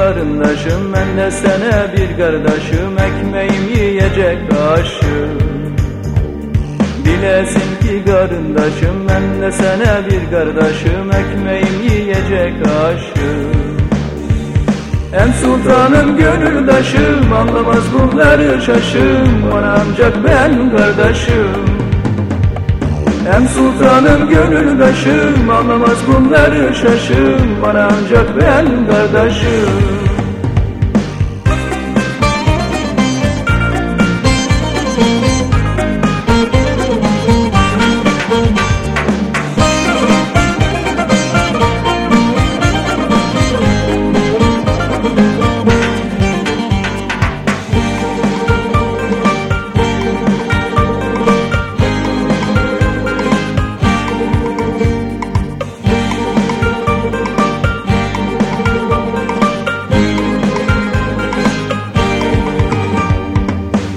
Karındaşım ben de sana bir kardeşim Ekmeğim yiyecek aşığım Bilesin ki karındaşım ben de sana bir kardeşim Ekmeğim yiyecek aşığım Em sultanım gönüldaşım Anlamaz bunları şaşım. Bana ancak ben kardeşim Em sultanım gönüldaşım Anlamaz bunları şaşım. Bana ancak ben kardeşim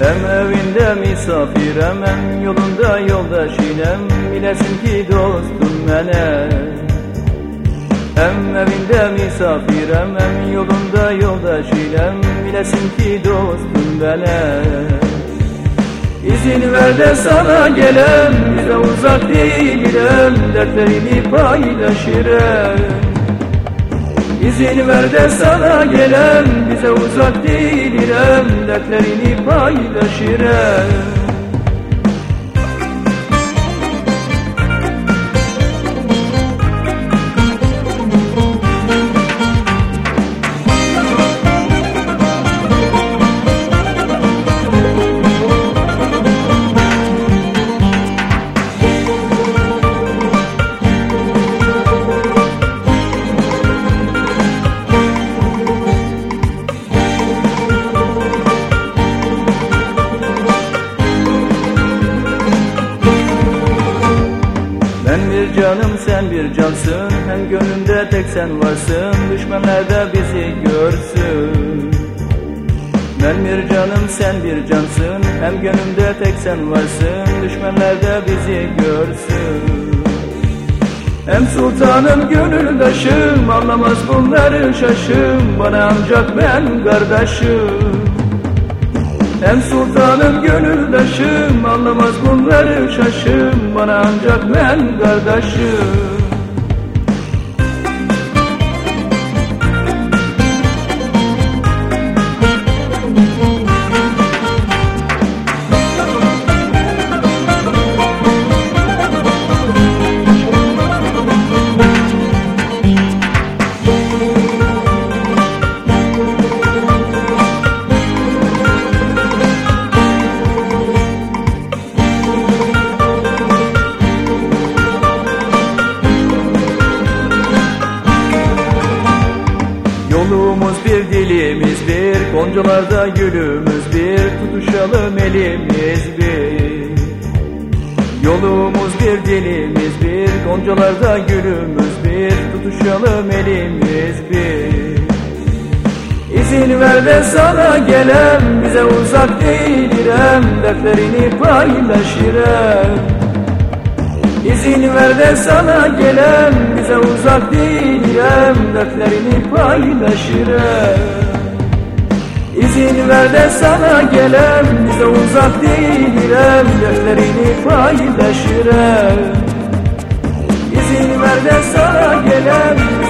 Hem evinde misafirem hem yolunda yoldaşinem Bilesin ki dostum mene Hem evinde misafirem hem yolunda yoldaşinem Bilesin ki dostum bene İzin ver de sana gelem Bize uzak değilim Dertlerini paylaşırım İzin ver de sana gelen bize uzak değilim Dertlerini paylaşırım Ben bir canım sen bir cansın. Hem gönlümde tek sen varsın. Düşmanlar da bizi görsün. Ben bir canım sen bir cansın. Hem gönlümde tek sen varsın. Düşmanlar da bizi görsün. Hem sultanım gönüldaşım. Anlamaz bunları şaşım. Bana ancak ben kardeşim hem sultanım gönüldaşım Anlamaz bunları şaşım. Bana ancak ben kardeşim Yolumuz bir dilimiz bir Goncalarda gülümüz bir Tutuşalım elimiz bir. Yolumuz bir dilimiz bir Goncalarda gülümüz bir Tutuşalım elimiz bir. İzin ver de sana gelem Bize uzak değilirem Dertlerini paylaşırem İzin ver de sana gelen bize uzak değilim Dertlerini paylaşırım. İzin ver de sana gelen bize uzak değilim Dertlerini paylaşırım. İzin ver de sana gelen